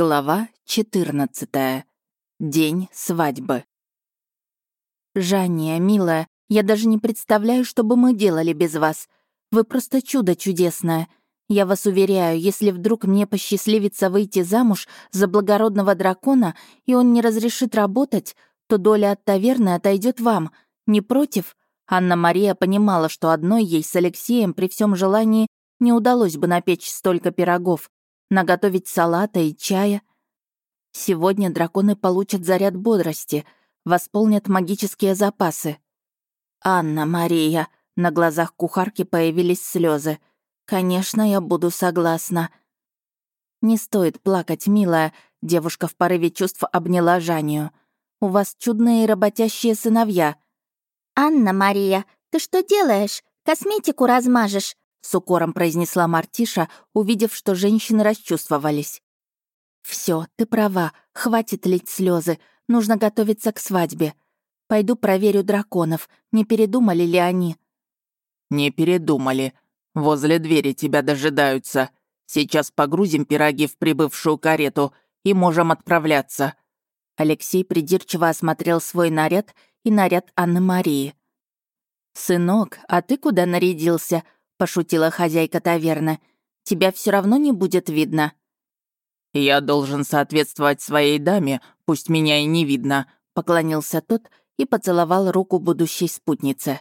Глава 14. День свадьбы. «Жанния, милая, я даже не представляю, что бы мы делали без вас. Вы просто чудо чудесное. Я вас уверяю, если вдруг мне посчастливится выйти замуж за благородного дракона, и он не разрешит работать, то доля от таверны отойдет вам. Не против?» Анна-Мария понимала, что одной ей с Алексеем при всем желании не удалось бы напечь столько пирогов, наготовить салата и чая. Сегодня драконы получат заряд бодрости, восполнят магические запасы. «Анна-Мария», на глазах кухарки появились слезы. «Конечно, я буду согласна». «Не стоит плакать, милая», — девушка в порыве чувств обняла Жанию. «У вас чудные работящие сыновья». «Анна-Мария, ты что делаешь? Косметику размажешь», — с укором произнесла Мартиша, увидев, что женщины расчувствовались. Все, ты права, хватит лить слезы, нужно готовиться к свадьбе. Пойду проверю драконов, не передумали ли они». «Не передумали. Возле двери тебя дожидаются. Сейчас погрузим пироги в прибывшую карету и можем отправляться». Алексей придирчиво осмотрел свой наряд и наряд Анны Марии. «Сынок, а ты куда нарядился?» Пошутила хозяйка таверны. «Тебя все равно не будет видно». «Я должен соответствовать своей даме, пусть меня и не видно», поклонился тот и поцеловал руку будущей спутницы.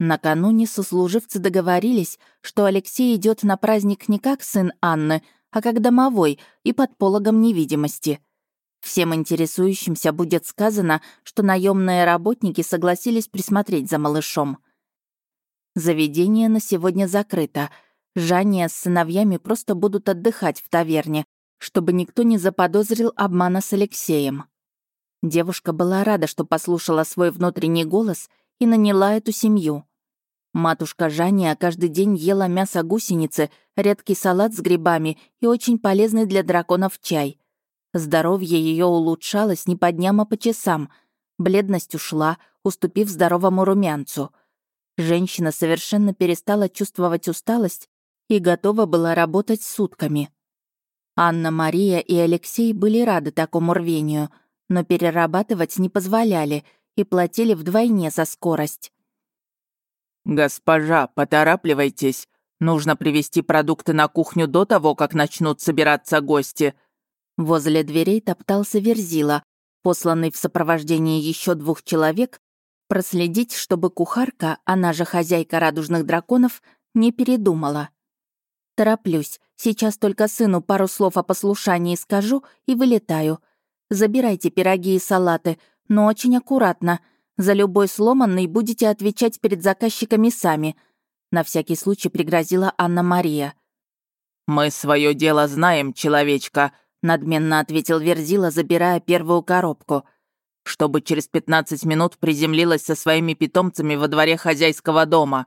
Накануне сослуживцы договорились, что Алексей идет на праздник не как сын Анны, а как домовой и под пологом невидимости. Всем интересующимся будет сказано, что наемные работники согласились присмотреть за малышом. Заведение на сегодня закрыто. Жанния с сыновьями просто будут отдыхать в таверне, чтобы никто не заподозрил обмана с Алексеем. Девушка была рада, что послушала свой внутренний голос и наняла эту семью. Матушка Жанния каждый день ела мясо гусеницы, редкий салат с грибами и очень полезный для драконов чай. Здоровье ее улучшалось не по дням, а по часам. Бледность ушла, уступив здоровому румянцу — Женщина совершенно перестала чувствовать усталость и готова была работать сутками. Анна-Мария и Алексей были рады такому рвению, но перерабатывать не позволяли и платили вдвойне за скорость. «Госпожа, поторапливайтесь. Нужно привезти продукты на кухню до того, как начнут собираться гости». Возле дверей топтался Верзила, посланный в сопровождении еще двух человек Проследить, чтобы кухарка, она же хозяйка радужных драконов, не передумала. Тороплюсь. Сейчас только сыну пару слов о послушании скажу и вылетаю. Забирайте пироги и салаты, но очень аккуратно. За любой сломанный будете отвечать перед заказчиками сами. На всякий случай пригрозила Анна-Мария. «Мы свое дело знаем, человечка», — надменно ответил Верзила, забирая первую коробку — чтобы через 15 минут приземлилась со своими питомцами во дворе хозяйского дома.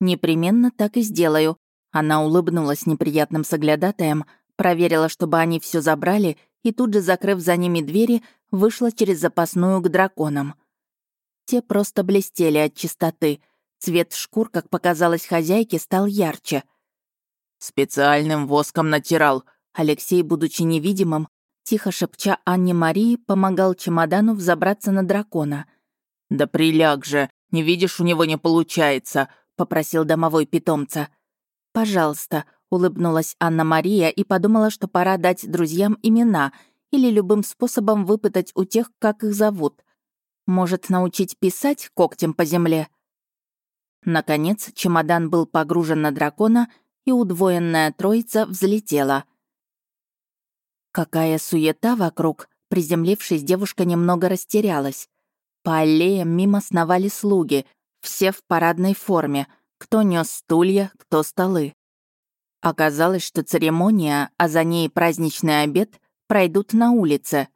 «Непременно так и сделаю». Она улыбнулась неприятным соглядатаем, проверила, чтобы они все забрали, и тут же, закрыв за ними двери, вышла через запасную к драконам. Те просто блестели от чистоты. Цвет шкур, как показалось хозяйке, стал ярче. «Специальным воском натирал», Алексей, будучи невидимым, Тихо шепча Анне Марии, помогал чемодану взобраться на дракона. «Да приляг же! Не видишь, у него не получается!» — попросил домовой питомца. «Пожалуйста», — улыбнулась Анна-Мария и подумала, что пора дать друзьям имена или любым способом выпытать у тех, как их зовут. Может, научить писать когтем по земле? Наконец, чемодан был погружен на дракона, и удвоенная троица взлетела — Какая суета вокруг! Приземлившись, девушка немного растерялась. По аллеям мимо сновали слуги, все в парадной форме. Кто нес стулья, кто столы. Оказалось, что церемония, а за ней праздничный обед пройдут на улице.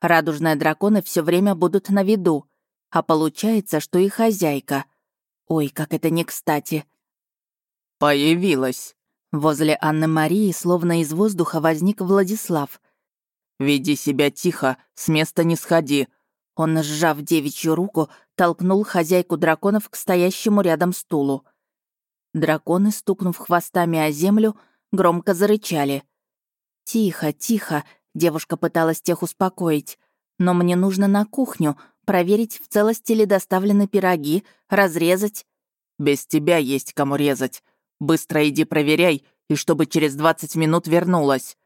Радужные драконы все время будут на виду. А получается, что и хозяйка. Ой, как это не кстати. «Появилась!» Возле Анны Марии словно из воздуха возник Владислав. «Веди себя тихо, с места не сходи». Он, сжав девичью руку, толкнул хозяйку драконов к стоящему рядом стулу. Драконы, стукнув хвостами о землю, громко зарычали. «Тихо, тихо», — девушка пыталась тех успокоить. «Но мне нужно на кухню, проверить, в целости ли доставлены пироги, разрезать». «Без тебя есть кому резать. Быстро иди проверяй, и чтобы через 20 минут вернулась.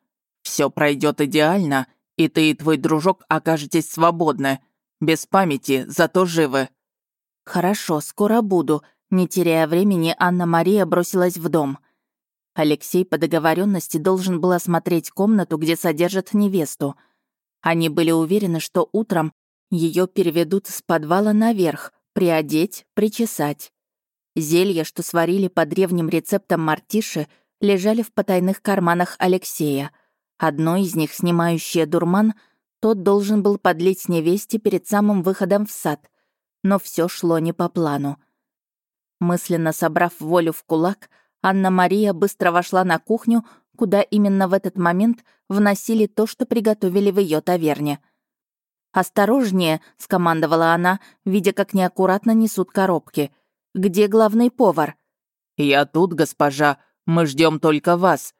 Все пройдет идеально, и ты и твой дружок окажетесь свободны. Без памяти, зато живы». «Хорошо, скоро буду», — не теряя времени, Анна-Мария бросилась в дом — Алексей по договоренности должен был осмотреть комнату, где содержат невесту. Они были уверены, что утром ее переведут с подвала наверх, приодеть, причесать. Зелья, что сварили по древним рецептам мартиши, лежали в потайных карманах Алексея. Одно из них, снимающее дурман, тот должен был подлить невесте перед самым выходом в сад. Но все шло не по плану. Мысленно собрав волю в кулак, Анна-Мария быстро вошла на кухню, куда именно в этот момент вносили то, что приготовили в ее таверне. «Осторожнее», — скомандовала она, видя, как неаккуратно несут коробки. «Где главный повар?» «Я тут, госпожа. Мы ждем только вас».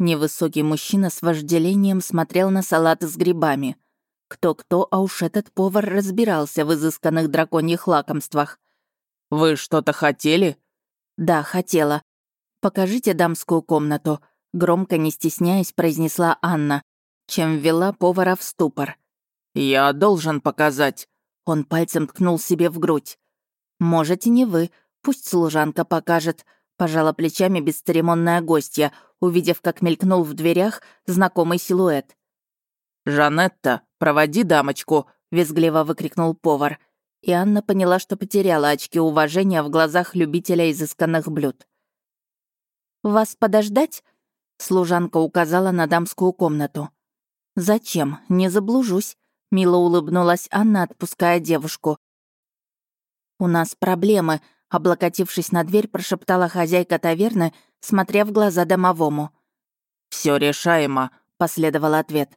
Невысокий мужчина с вожделением смотрел на салат с грибами. Кто-кто, а уж этот повар разбирался в изысканных драконьих лакомствах. «Вы что-то хотели?» «Да, хотела. «Покажите дамскую комнату», — громко, не стесняясь, произнесла Анна, чем ввела повара в ступор. «Я должен показать». Он пальцем ткнул себе в грудь. «Можете не вы, пусть служанка покажет», — пожала плечами бесцеремонная гостья, увидев, как мелькнул в дверях знакомый силуэт. «Жанетта, проводи дамочку», — визгливо выкрикнул повар. И Анна поняла, что потеряла очки уважения в глазах любителя изысканных блюд. «Вас подождать?» Служанка указала на дамскую комнату. «Зачем? Не заблужусь», — мило улыбнулась Анна, отпуская девушку. «У нас проблемы», — облокотившись на дверь, прошептала хозяйка таверны, смотря в глаза домовому. Все решаемо», — последовал ответ.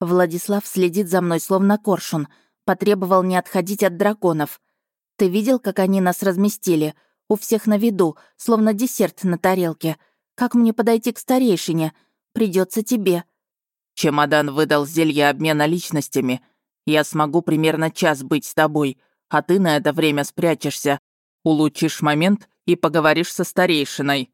«Владислав следит за мной, словно коршун. Потребовал не отходить от драконов. Ты видел, как они нас разместили? У всех на виду, словно десерт на тарелке. Как мне подойти к старейшине? Придется тебе». «Чемодан выдал зелье обмена личностями. Я смогу примерно час быть с тобой, а ты на это время спрячешься. Улучшишь момент и поговоришь со старейшиной».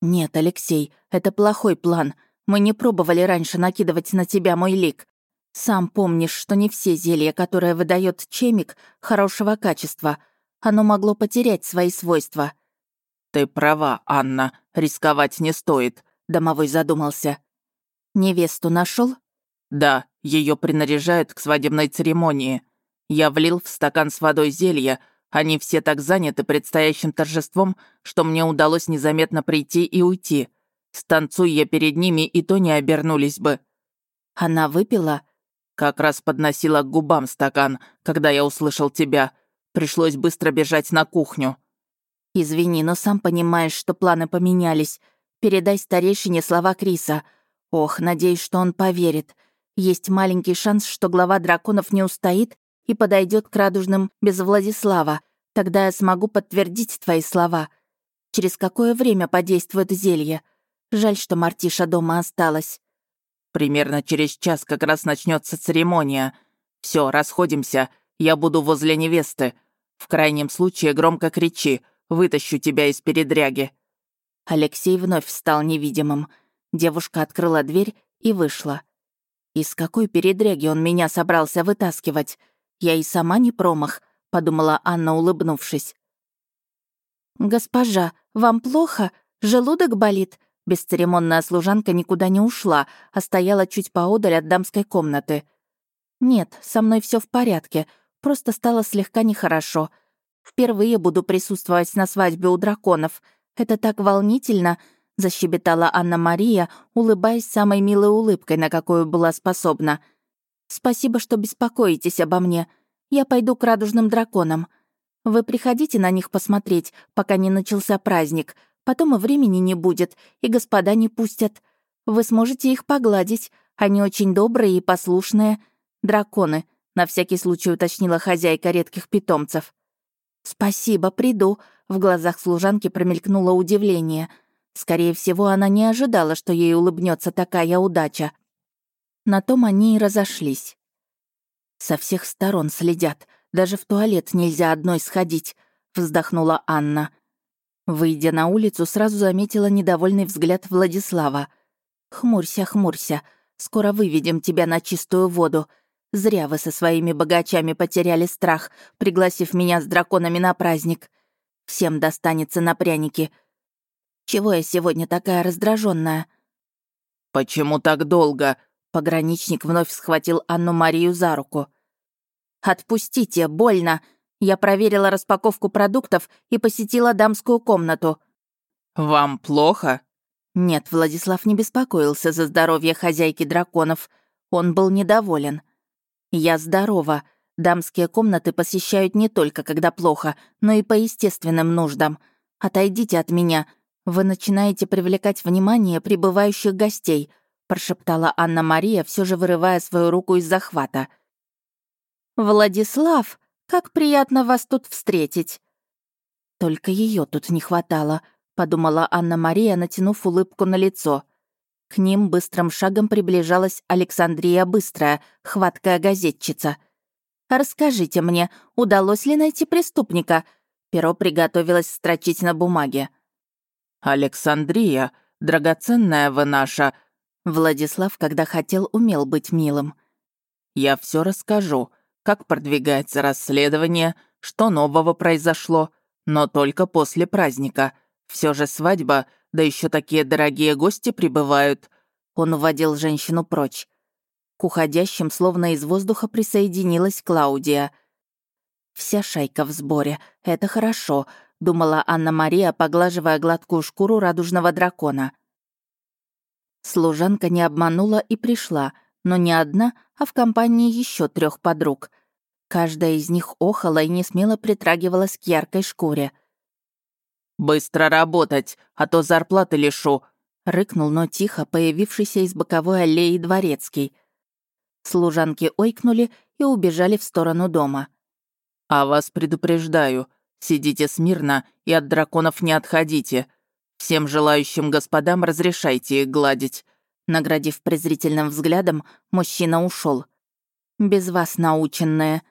«Нет, Алексей, это плохой план. Мы не пробовали раньше накидывать на тебя мой лик. Сам помнишь, что не все зелья, которые выдает чемик, хорошего качества. Оно могло потерять свои свойства. «Ты права, Анна, рисковать не стоит», — домовой задумался. «Невесту нашел? «Да, ее принаряжают к свадебной церемонии. Я влил в стакан с водой зелья, они все так заняты предстоящим торжеством, что мне удалось незаметно прийти и уйти. Станцуй я перед ними, и то не обернулись бы». «Она выпила?» «Как раз подносила к губам стакан, когда я услышал тебя. Пришлось быстро бежать на кухню. «Извини, но сам понимаешь, что планы поменялись. Передай старейшине слова Криса. Ох, надеюсь, что он поверит. Есть маленький шанс, что глава драконов не устоит и подойдет к радужным без Владислава. Тогда я смогу подтвердить твои слова. Через какое время подействует зелье? Жаль, что Мартиша дома осталась». «Примерно через час как раз начнется церемония. Все, расходимся. Я буду возле невесты. В крайнем случае громко кричи. Вытащу тебя из передряги». Алексей вновь стал невидимым. Девушка открыла дверь и вышла. «Из какой передряги он меня собрался вытаскивать? Я и сама не промах», — подумала Анна, улыбнувшись. «Госпожа, вам плохо? Желудок болит?» Бесцеремонная служанка никуда не ушла, а стояла чуть поодаль от дамской комнаты. «Нет, со мной все в порядке. Просто стало слегка нехорошо. Впервые буду присутствовать на свадьбе у драконов. Это так волнительно!» — защебетала Анна-Мария, улыбаясь самой милой улыбкой, на какую была способна. «Спасибо, что беспокоитесь обо мне. Я пойду к радужным драконам. Вы приходите на них посмотреть, пока не начался праздник. Потом и времени не будет, и господа не пустят. Вы сможете их погладить. Они очень добрые и послушные. Драконы — на всякий случай уточнила хозяйка редких питомцев. «Спасибо, приду», — в глазах служанки промелькнуло удивление. Скорее всего, она не ожидала, что ей улыбнется такая удача. На том они и разошлись. Со всех сторон следят. Даже в туалет нельзя одной сходить, вздохнула Анна. Выйдя на улицу, сразу заметила недовольный взгляд Владислава. «Хмурься, хмурься. Скоро выведем тебя на чистую воду. Зря вы со своими богачами потеряли страх, пригласив меня с драконами на праздник. Всем достанется на пряники. Чего я сегодня такая раздраженная? «Почему так долго?» Пограничник вновь схватил Анну-Марию за руку. «Отпустите, больно!» Я проверила распаковку продуктов и посетила дамскую комнату. «Вам плохо?» Нет, Владислав не беспокоился за здоровье хозяйки драконов. Он был недоволен. «Я здорова. Дамские комнаты посещают не только когда плохо, но и по естественным нуждам. Отойдите от меня. Вы начинаете привлекать внимание прибывающих гостей», прошептала Анна-Мария, все же вырывая свою руку из захвата. «Владислав, как приятно вас тут встретить!» Только ее тут не хватало, подумала Анна-Мария, натянув улыбку на лицо. К ним быстрым шагом приближалась Александрия Быстрая, хваткая газетчица. «Расскажите мне, удалось ли найти преступника?» Перо приготовилось строчить на бумаге. «Александрия, драгоценная вы наша!» Владислав, когда хотел, умел быть милым. «Я все расскажу, как продвигается расследование, что нового произошло, но только после праздника. Все же свадьба, да еще такие дорогие гости прибывают». Он уводил женщину прочь. К уходящим, словно из воздуха, присоединилась Клаудия. «Вся шайка в сборе. Это хорошо думала Анна-Мария, поглаживая гладкую шкуру радужного дракона. Служанка не обманула и пришла, но не одна, а в компании еще трех подруг. Каждая из них охала и не смело притрагивалась к яркой шкуре. «Быстро работать, а то зарплаты лишу!» — рыкнул, но тихо появившийся из боковой аллеи дворецкий. Служанки ойкнули и убежали в сторону дома. «А вас предупреждаю, Сидите смирно и от драконов не отходите. Всем желающим господам разрешайте их гладить». Наградив презрительным взглядом, мужчина ушел. «Без вас наученная».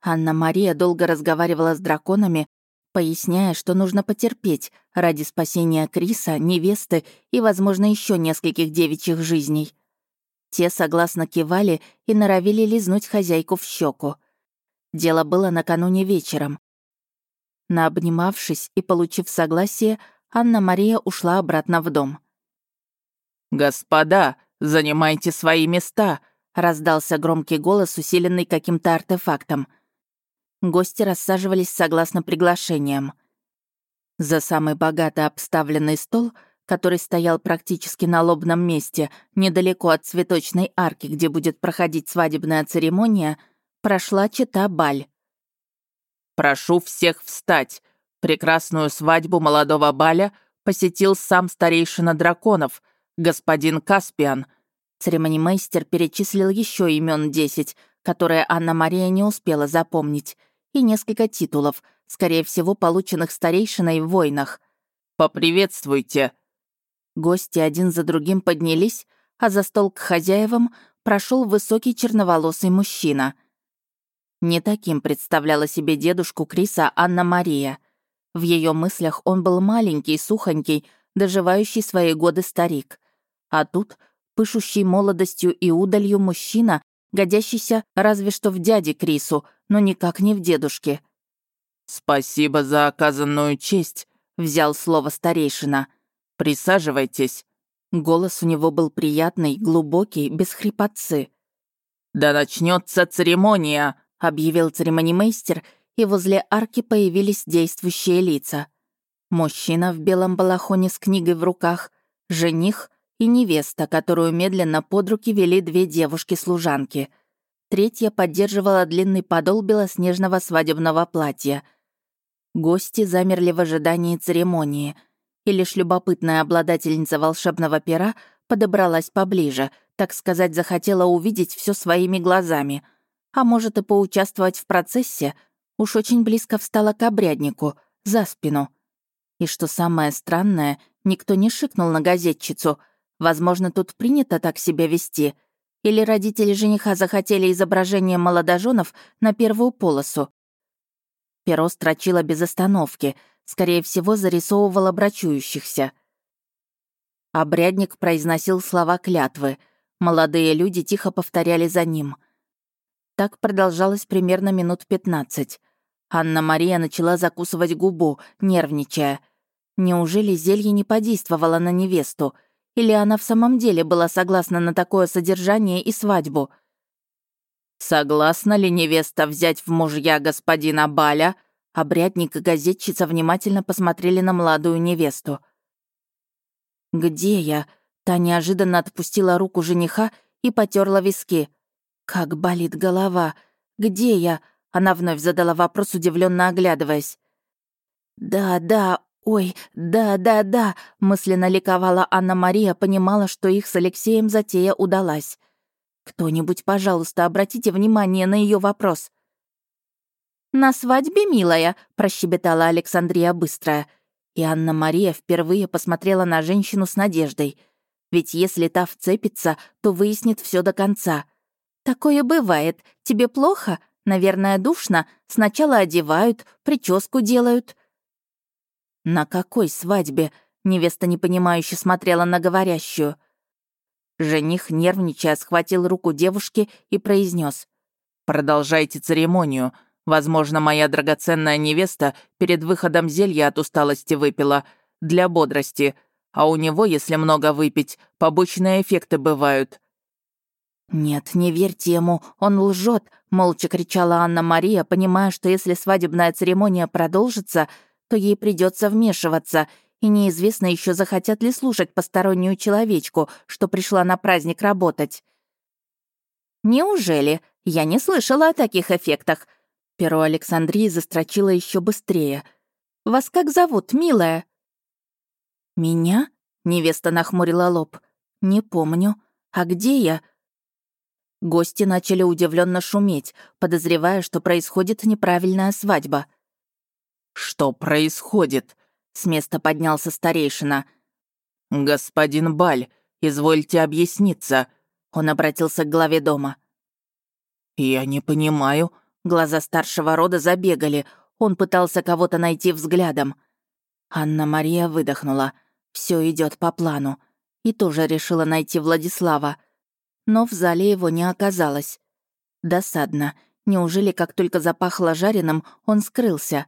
Анна-Мария долго разговаривала с драконами, поясняя, что нужно потерпеть ради спасения Криса, невесты и, возможно, еще нескольких девичьих жизней. Те согласно кивали и норовили лизнуть хозяйку в щеку. Дело было накануне вечером. Наобнимавшись и получив согласие, Анна-Мария ушла обратно в дом. «Господа, занимайте свои места!» — раздался громкий голос, усиленный каким-то артефактом. Гости рассаживались согласно приглашениям. За самый богато обставленный стол, который стоял практически на лобном месте, недалеко от цветочной арки, где будет проходить свадебная церемония, прошла чита Баль. Прошу всех встать. Прекрасную свадьбу молодого Баля посетил сам старейшина драконов, господин Каспиан. Церемонимейстер перечислил еще имен десять, которые Анна-Мария не успела запомнить, и несколько титулов, скорее всего, полученных старейшиной в войнах. «Поприветствуйте!» Гости один за другим поднялись, а за стол к хозяевам прошел высокий черноволосый мужчина. Не таким представляла себе дедушку Криса Анна-Мария. В ее мыслях он был маленький, сухонький, доживающий свои годы старик. А тут пышущий молодостью и удалью мужчина, годящийся разве что в дяде Крису, но никак не в дедушке. «Спасибо за оказанную честь», — взял слово старейшина. «Присаживайтесь». Голос у него был приятный, глубокий, без хрипотцы. «Да начнется церемония!» объявил церемонимейстер, и возле арки появились действующие лица. Мужчина в белом балахоне с книгой в руках, жених и невеста, которую медленно под руки вели две девушки-служанки. Третья поддерживала длинный подол белоснежного свадебного платья. Гости замерли в ожидании церемонии, и лишь любопытная обладательница волшебного пера подобралась поближе, так сказать, захотела увидеть все своими глазами — а может и поучаствовать в процессе, уж очень близко встала к обряднику, за спину. И что самое странное, никто не шикнул на газетчицу. Возможно, тут принято так себя вести. Или родители жениха захотели изображение молодоженов на первую полосу. Перо строчило без остановки, скорее всего, зарисовывало брачующихся. Обрядник произносил слова клятвы. Молодые люди тихо повторяли за ним. Так продолжалось примерно минут пятнадцать. Анна-Мария начала закусывать губу, нервничая. Неужели зелье не подействовало на невесту? Или она в самом деле была согласна на такое содержание и свадьбу? «Согласна ли невеста взять в мужья господина Баля?» Обрядник и газетчица внимательно посмотрели на молодую невесту. «Где я?» Та неожиданно отпустила руку жениха и потерла виски. «Как болит голова! Где я?» Она вновь задала вопрос, удивленно оглядываясь. «Да, да, ой, да, да, да», — мысленно ликовала Анна-Мария, понимала, что их с Алексеем затея удалась. «Кто-нибудь, пожалуйста, обратите внимание на ее вопрос». «На свадьбе, милая», — прощебетала Александрия быстрая. И Анна-Мария впервые посмотрела на женщину с надеждой. Ведь если та вцепится, то выяснит все до конца. «Такое бывает. Тебе плохо? Наверное, душно. Сначала одевают, прическу делают». «На какой свадьбе?» — невеста непонимающе смотрела на говорящую. Жених, нервничая, схватил руку девушки и произнес: «Продолжайте церемонию. Возможно, моя драгоценная невеста перед выходом зелья от усталости выпила. Для бодрости. А у него, если много выпить, побочные эффекты бывают. «Нет, не верьте ему, он лжет, молча кричала Анна-Мария, понимая, что если свадебная церемония продолжится, то ей придется вмешиваться, и неизвестно еще захотят ли слушать постороннюю человечку, что пришла на праздник работать. «Неужели? Я не слышала о таких эффектах». Перо Александрии застрочило еще быстрее. «Вас как зовут, милая?» «Меня?» — невеста нахмурила лоб. «Не помню. А где я?» Гости начали удивленно шуметь, подозревая, что происходит неправильная свадьба. «Что происходит?» — с места поднялся старейшина. «Господин Баль, извольте объясниться», — он обратился к главе дома. «Я не понимаю». Глаза старшего рода забегали, он пытался кого-то найти взглядом. Анна-Мария выдохнула. Все идет по плану. И тоже решила найти Владислава но в зале его не оказалось. Досадно. Неужели, как только запахло жареным, он скрылся?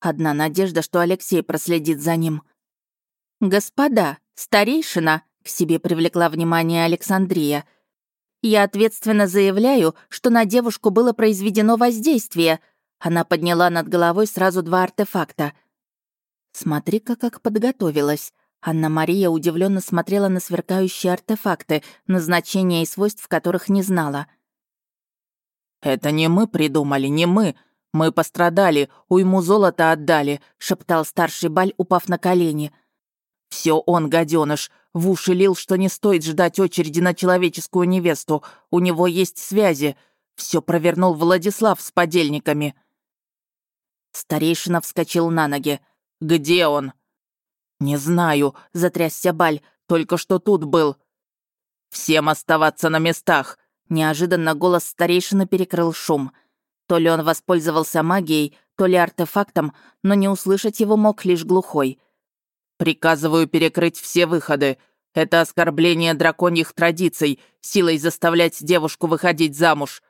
Одна надежда, что Алексей проследит за ним. «Господа, старейшина!» — к себе привлекла внимание Александрия. «Я ответственно заявляю, что на девушку было произведено воздействие». Она подняла над головой сразу два артефакта. «Смотри-ка, как подготовилась. Анна-Мария удивленно смотрела на сверкающие артефакты, назначения и свойств которых не знала. «Это не мы придумали, не мы. Мы пострадали, уйму золота отдали», — шептал старший Баль, упав на колени. Все он, гаденыш, в уши лил, что не стоит ждать очереди на человеческую невесту. У него есть связи. Все провернул Владислав с подельниками». Старейшина вскочил на ноги. «Где он?» «Не знаю», — затрясся Баль, — «только что тут был». «Всем оставаться на местах!» Неожиданно голос старейшины перекрыл шум. То ли он воспользовался магией, то ли артефактом, но не услышать его мог лишь глухой. «Приказываю перекрыть все выходы. Это оскорбление драконьих традиций, силой заставлять девушку выходить замуж.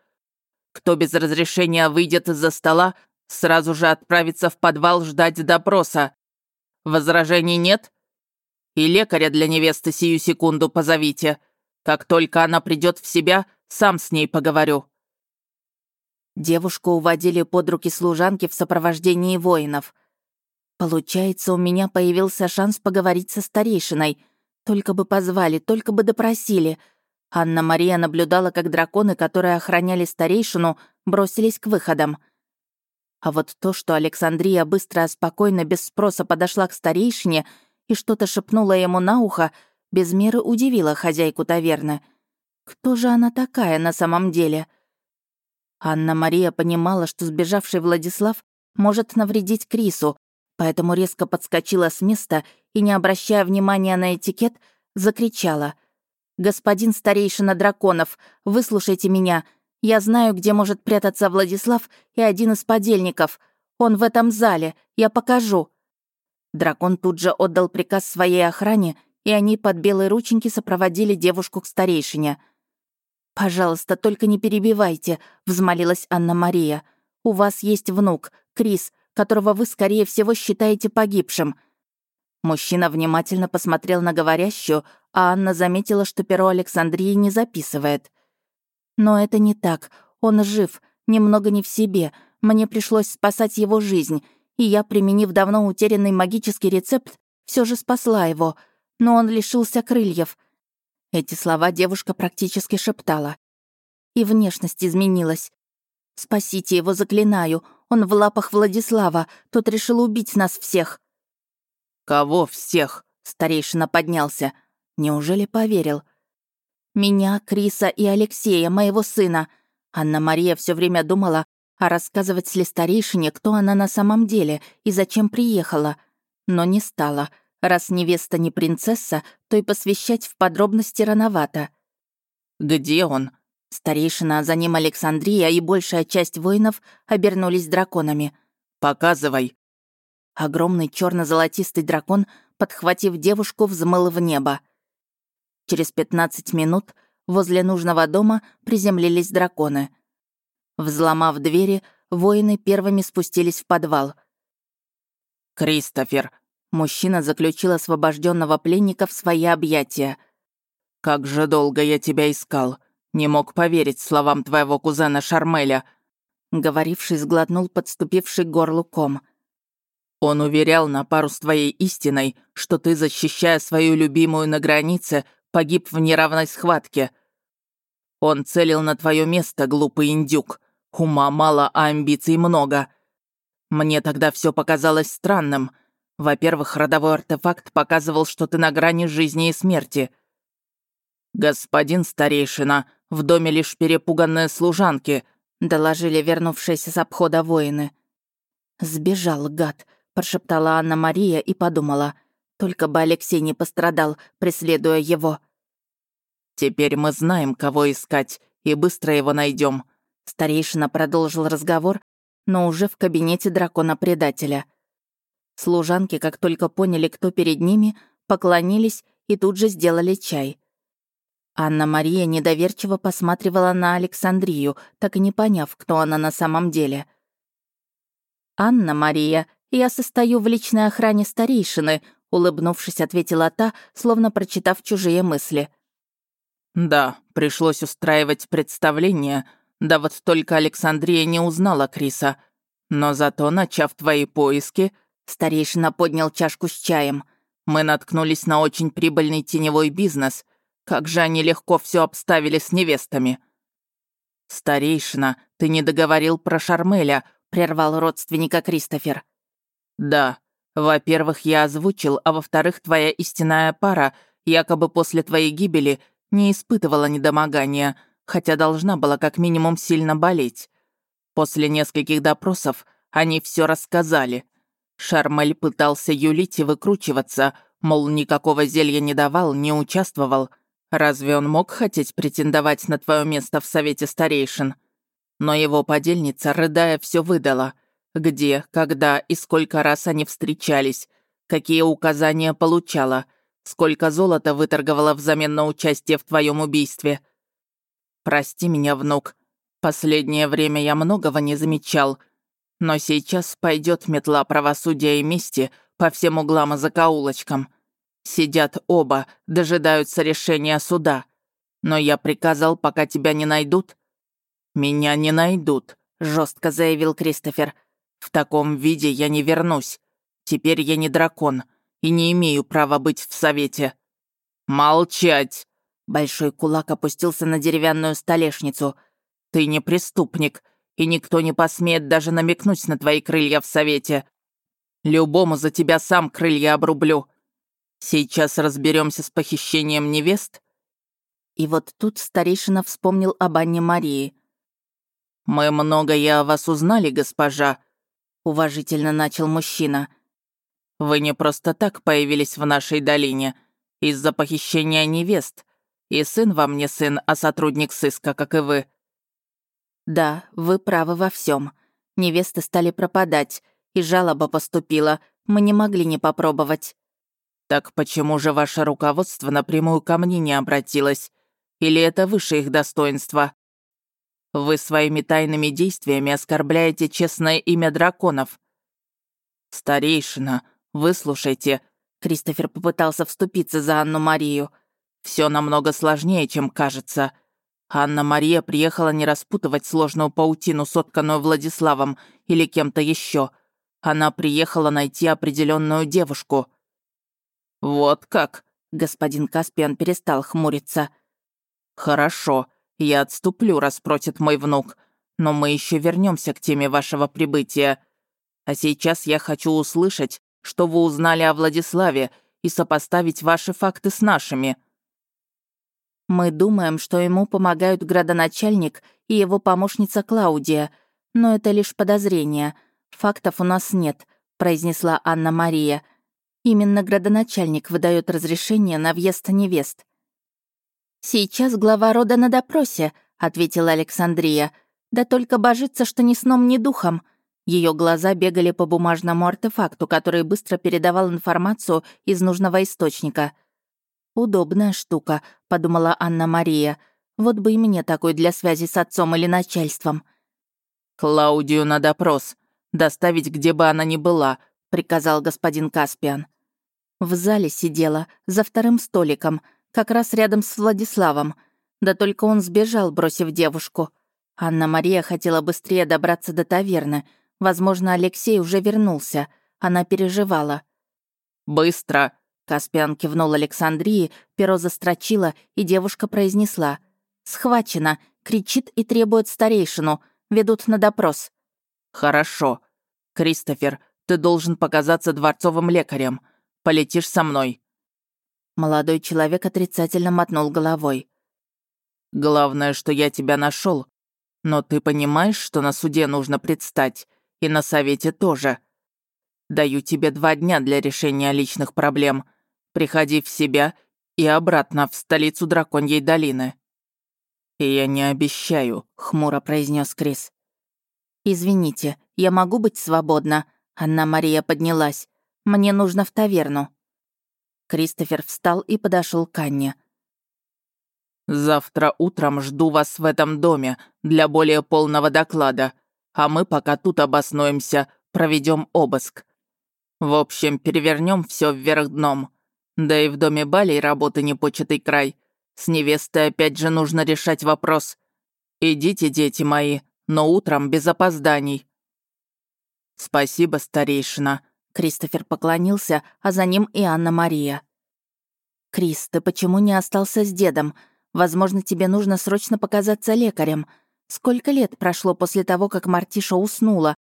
Кто без разрешения выйдет из-за стола, сразу же отправится в подвал ждать допроса. Возражений нет? И лекаря для невесты сию секунду позовите. Как только она придет в себя, сам с ней поговорю». Девушку уводили под руки служанки в сопровождении воинов. Получается, у меня появился шанс поговорить со старейшиной. Только бы позвали, только бы допросили. Анна-Мария наблюдала, как драконы, которые охраняли старейшину, бросились к выходам. А вот то, что Александрия быстро, спокойно, без спроса подошла к старейшине и что-то шепнула ему на ухо, без меры удивило хозяйку таверны. Кто же она такая на самом деле? Анна-Мария понимала, что сбежавший Владислав может навредить Крису, поэтому резко подскочила с места и, не обращая внимания на этикет, закричала. «Господин старейшина драконов, выслушайте меня. Я знаю, где может прятаться Владислав и один из подельников. Он в этом зале. Я покажу». Дракон тут же отдал приказ своей охране, и они под белые рученьки сопроводили девушку к старейшине. «Пожалуйста, только не перебивайте», — взмолилась Анна-Мария. «У вас есть внук, Крис, которого вы, скорее всего, считаете погибшим». Мужчина внимательно посмотрел на говорящую, а Анна заметила, что перо Александрии не записывает. «Но это не так. Он жив, немного не в себе. Мне пришлось спасать его жизнь, и я, применив давно утерянный магический рецепт, все же спасла его. Но он лишился крыльев». Эти слова девушка практически шептала. И внешность изменилась. «Спасите его, заклинаю. Он в лапах Владислава. Тот решил убить нас всех». «Кого всех?» — старейшина поднялся. Неужели поверил? «Меня, Криса и Алексея, моего сына». Анна-Мария все время думала, а рассказывать ли старейшине, кто она на самом деле и зачем приехала. Но не стала. Раз невеста не принцесса, то и посвящать в подробности рановато. «Где он?» Старейшина, за ним Александрия и большая часть воинов обернулись драконами. «Показывай». Огромный черно золотистый дракон, подхватив девушку, взмыл в небо. Через 15 минут возле нужного дома приземлились драконы. Взломав двери, воины первыми спустились в подвал. «Кристофер!» Мужчина заключил освобожденного пленника в свои объятия. «Как же долго я тебя искал! Не мог поверить словам твоего кузена Шармеля!» Говоривший сглотнул подступивший к горлу ком — он уверял на пару с твоей истиной, что ты, защищая свою любимую на границе, погиб в неравной схватке. Он целил на твое место, глупый индюк. Ума мало, а амбиций много. Мне тогда все показалось странным. Во-первых, родовой артефакт показывал, что ты на грани жизни и смерти. «Господин старейшина, в доме лишь перепуганные служанки», доложили вернувшиеся с обхода воины. «Сбежал, гад», прошептала Анна-Мария и подумала, только бы Алексей не пострадал, преследуя его. «Теперь мы знаем, кого искать, и быстро его найдем. Старейшина продолжил разговор, но уже в кабинете дракона-предателя. Служанки, как только поняли, кто перед ними, поклонились и тут же сделали чай. Анна-Мария недоверчиво посматривала на Александрию, так и не поняв, кто она на самом деле. «Анна-Мария, «Я состою в личной охране старейшины», — улыбнувшись, ответила та, словно прочитав чужие мысли. «Да, пришлось устраивать представление, да вот только Александрия не узнала Криса. Но зато, начав твои поиски...» Старейшина поднял чашку с чаем. «Мы наткнулись на очень прибыльный теневой бизнес. Как же они легко все обставили с невестами!» «Старейшина, ты не договорил про Шармеля», — прервал родственника Кристофер. «Да. Во-первых, я озвучил, а во-вторых, твоя истинная пара якобы после твоей гибели не испытывала недомогания, хотя должна была как минимум сильно болеть. После нескольких допросов они все рассказали. Шармель пытался юлить и выкручиваться, мол, никакого зелья не давал, не участвовал. Разве он мог хотеть претендовать на твое место в Совете Старейшин? Но его подельница, рыдая, все выдала. Где, когда и сколько раз они встречались, какие указания получала, сколько золота выторговала взамен на участие в твоем убийстве. Прости меня, внук. Последнее время я многого не замечал, но сейчас пойдет метла правосудия и мести по всем углам и закоулочкам. Сидят оба, дожидаются решения суда. Но я приказал, пока тебя не найдут. Меня не найдут, жестко заявил Кристофер. В таком виде я не вернусь. Теперь я не дракон и не имею права быть в совете. Молчать! Большой кулак опустился на деревянную столешницу. Ты не преступник, и никто не посмеет даже намекнуть на твои крылья в совете. Любому за тебя сам крылья обрублю. Сейчас разберемся с похищением невест. И вот тут старейшина вспомнил об Анне Марии. «Мы многое о вас узнали, госпожа», уважительно начал мужчина. Вы не просто так появились в нашей долине. Из-за похищения невест. И сын вам не сын, а сотрудник сыска, как и вы». «Да, вы правы во всем. Невесты стали пропадать, и жалоба поступила. Мы не могли не попробовать». «Так почему же ваше руководство напрямую ко мне не обратилось? Или это выше их достоинства?» «Вы своими тайными действиями оскорбляете честное имя драконов». «Старейшина, выслушайте», — Кристофер попытался вступиться за Анну-Марию. Все намного сложнее, чем кажется. Анна-Мария приехала не распутывать сложную паутину, сотканную Владиславом или кем-то еще. Она приехала найти определенную девушку». «Вот как?» — господин Каспиан перестал хмуриться. «Хорошо, я отступлю, распротит мой внук, но мы еще вернемся к теме вашего прибытия. А сейчас я хочу услышать, что вы узнали о Владиславе, и сопоставить ваши факты с нашими». «Мы думаем, что ему помогают градоначальник и его помощница Клаудия, но это лишь подозрение. Фактов у нас нет», — произнесла Анна-Мария. Именно градоначальник выдает разрешение на въезд невест. «Сейчас глава рода на допросе», — ответила Александрия. «Да только божится, что ни сном, ни духом». Ее глаза бегали по бумажному артефакту, который быстро передавал информацию из нужного источника. «Удобная штука», — подумала Анна-Мария. «Вот бы и мне такой для связи с отцом или начальством». «Клаудию на допрос. Доставить, где бы она ни была», — приказал господин Каспиан. В зале сидела, за вторым столиком, как раз рядом с Владиславом. Да только он сбежал, бросив девушку. Анна-Мария хотела быстрее добраться до таверны. Возможно, Алексей уже вернулся. Она переживала. «Быстро!» Каспиан кивнул Александрии, перо застрочило, и девушка произнесла. «Схвачена!» кричит и требует старейшину. Ведут на допрос. «Хорошо. Кристофер, ты должен показаться дворцовым лекарем. Полетишь со мной». Молодой человек отрицательно мотнул головой. «Главное, что я тебя нашел. Но ты понимаешь, что на суде нужно предстать, и на совете тоже. Даю тебе два дня для решения личных проблем. Приходи в себя и обратно в столицу Драконьей долины». «И я не обещаю», — хмуро произнес Крис. «Извините, я могу быть свободна?» Анна-Мария поднялась. Мне нужно в таверну». Кристофер встал и подошел к Анне. «Завтра утром жду вас в этом доме для более полного доклада, а мы пока тут обоснуемся, проведем обыск. В общем, перевернем все вверх дном. Да и в доме Балей работы непочатый край. С невестой опять же нужно решать вопрос. Идите, дети мои, но утром без опозданий». «Спасибо, старейшина», Кристофер поклонился, а за ним и Анна-Мария. «Крис, ты почему не остался с дедом? Возможно, тебе нужно срочно показаться лекарем. Сколько лет прошло после того, как Мартиша уснула?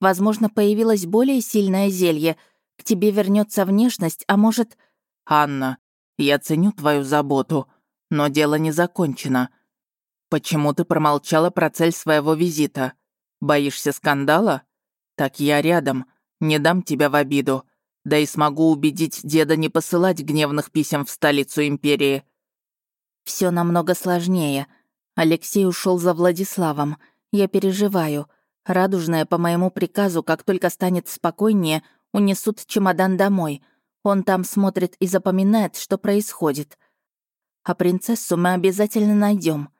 Возможно, появилось более сильное зелье. К тебе вернется внешность, а может...» «Анна, я ценю твою заботу, но дело не закончено. Почему ты промолчала про цель своего визита? Боишься скандала? Так я рядом. Не дам тебя в обиду. Да и смогу убедить деда не посылать гневных писем в столицу империи». Все намного сложнее. Алексей ушел за Владиславом. Я переживаю. Радужная по моему приказу, как только станет спокойнее, унесут чемодан домой. Он там смотрит и запоминает, что происходит. А принцессу мы обязательно найдем.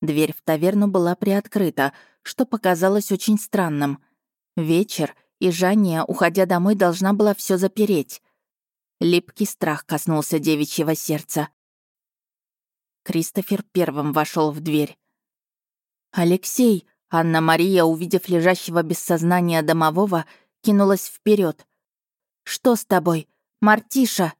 Дверь в таверну была приоткрыта, что показалось очень странным — Вечер, и Жанния, уходя домой, должна была все запереть. Липкий страх коснулся девичьего сердца. Кристофер первым вошел в дверь. «Алексей!» Анна-Мария, увидев лежащего без сознания домового, кинулась вперед. «Что с тобой? Мартиша!»